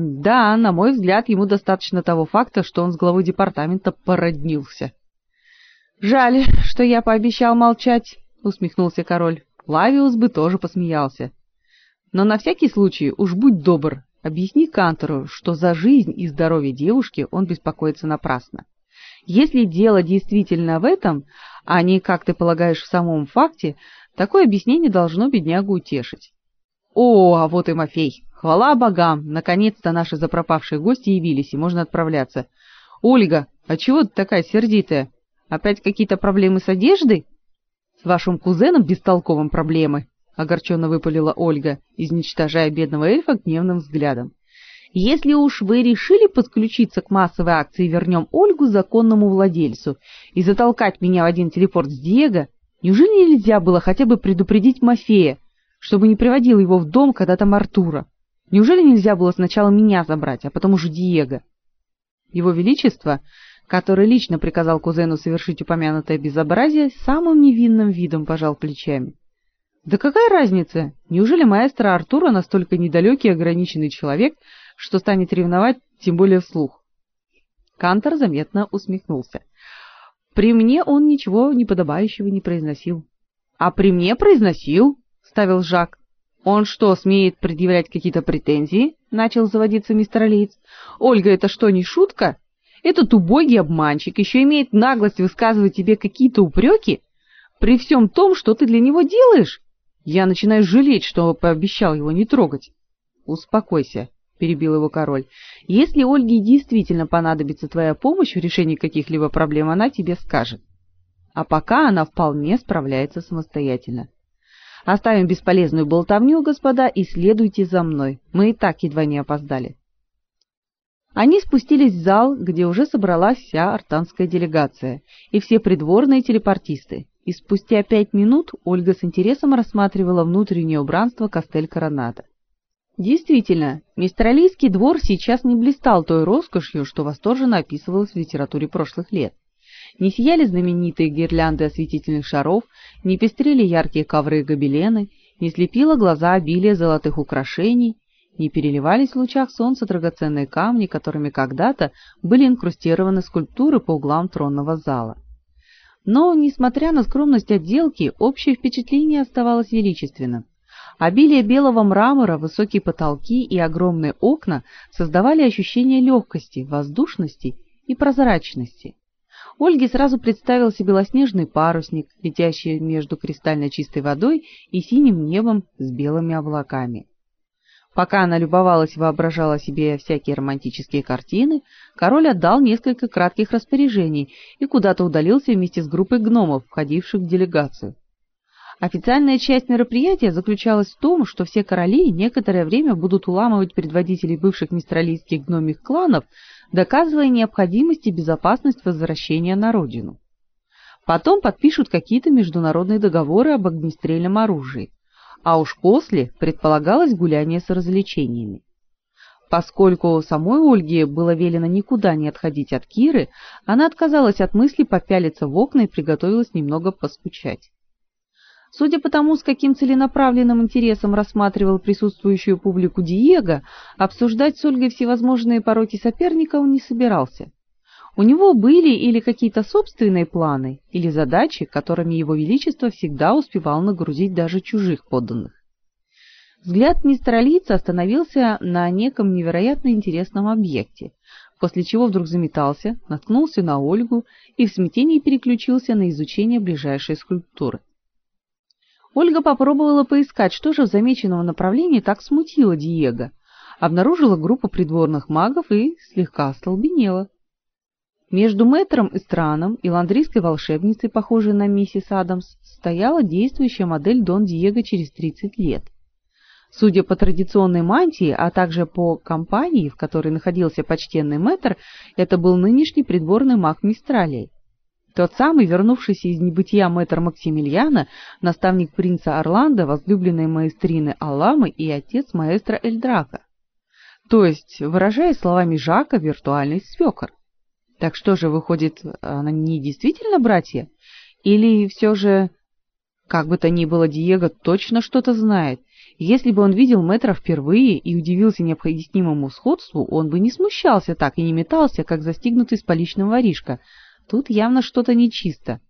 Да, на мой взгляд, ему достаточно того факта, что он с главой департамента породнился. Жаль, что я пообещал молчать, усмехнулся король. Лавиус бы тоже посмеялся. Но на всякий случай уж будь добр, объясни Кантору, что за жизнь и здоровье девушки он беспокоится напрасно. Если дело действительно в этом, а не, как ты полагаешь, в самом факте, такое объяснение должно беднягу утешить. О, а вот и Мафей. Хвала богам, наконец-то наши запропавшие гости явились, и можно отправляться. Ольга, а чего ты такая сердитая? Опять какие-то проблемы с одеждой? С вашим кузеном бестолковым проблемы, огорченно выпалила Ольга, изничтожая бедного эльфа гневным взглядом. Если уж вы решили подключиться к массовой акции «Вернем Ольгу законному владельцу» и затолкать меня в один телепорт с Диего, неужели нельзя было хотя бы предупредить Мафея, чтобы не приводил его в дом, когда там Артура? Неужели нельзя было сначала меня забрать, а потом уже Диего? Его величество, который лично приказал кузену совершить упомянутое безобразие, самым невинным видом пожал плечами. Да какая разница? Неужели маэстро Артура настолько недалекий и ограниченный человек, что станет ревновать, тем более вслух? Кантор заметно усмехнулся. При мне он ничего неподобающего не произносил. А при мне произносил, ставил Жак. Он что, смеет предъявлять какие-то претензии? начал заводиться мистер Лиц. Ольга, это что, не шутка? Этот убогий обманщик еще имеет наглость высказывать тебе какие-то упреки при всем том, что ты для него делаешь. Я начинаю жалеть, что пообещал его не трогать. Успокойся, перебил его король. Если Ольге действительно понадобится твоя помощь в решении каких-либо проблем, она тебе скажет. А пока она вполне справляется самостоятельно. Оставим бесполезную болтовню, господа, и следуйте за мной. Мы и так едва не опоздали. Они спустились в зал, где уже собралась вся артанская делегация и все придворные телепортисты. И спустя пять минут Ольга с интересом рассматривала внутреннее убранство Кастель-Коронада. Действительно, мистралийский двор сейчас не блистал той роскошью, что восторженно описывалось в литературе прошлых лет. Не сияли знаменитые гирлянды осветительных шаров, не пестрели яркие ковры и гобелены, не слепило глаза обилие золотых украшений, не переливались в лучах солнца драгоценные камни, которыми когда-то были инкрустированы скульптуры по углам тронного зала. Но, несмотря на скромность отделки, общее впечатление оставалось величественным. Обилие белого мрамора, высокие потолки и огромные окна создавали ощущение легкости, воздушности и прозрачности. Ольге сразу представился белоснежный парусник, летящий между кристально чистой водой и синим небом с белыми облаками. Пока она любовалась и воображала себе всякие романтические картины, король отдал несколько кратких распоряжений и куда-то удалился вместе с группой гномов, входивших в делегацию. Официальная часть мероприятия заключалась в том, что все короли некоторое время будут уламывать предводителей бывших мистралийских гномих кланов, доказывая необходимость и безопасность возвращения на родину. Потом подпишут какие-то международные договоры об огнестрельном оружии, а уж после предполагалось гуляние с развлечениями. Поскольку самой Ольге было велено никуда не отходить от Киры, она отказалась от мысли попялиться в окна и приготовилась немного поскучать. Судя по тому, с каким целенаправленным интересом рассматривал присутствующую публику Диего, обсуждать с Ольгой всевозможные пороки соперника он не собирался. У него были или какие-то собственные планы, или задачи, которыми его величество всегда успевал нагрузить даже чужих подданных. Взгляд мистера Лица остановился на неком невероятно интересном объекте, после чего вдруг заметался, наткнулся на Ольгу и в смятении переключился на изучение ближайшей скульптуры. Ольга попробовала поискать, что же в замеченном направлении так смутило Диего. Обнаружила группу придворных магов и слегка остолбенела. Между мэтром Эстраном и ландрийской волшебницей, похожей на миссис Адамс, стояла действующая модель Дон Диего через 30 лет. Судя по традиционной мантии, а также по компании, в которой находился почтенный мэтр, это был нынешний придворный маг Мистралей. Тот самый, вернувшийся из небытия мэтр Максимилиана, наставник принца Орландо, возлюбленной маэстрины Алламы и отец маэстро Эльдрака. То есть, выражая словами Жака, виртуальный свекор. Так что же, выходит, не действительно братья? Или все же, как бы то ни было, Диего точно что-то знает, Если бы он видел мэтра впервые и удивился необъяснимому сходству, он бы не смущался так и не метался, как застигнутый с поличным воришка. Тут явно что-то нечисто.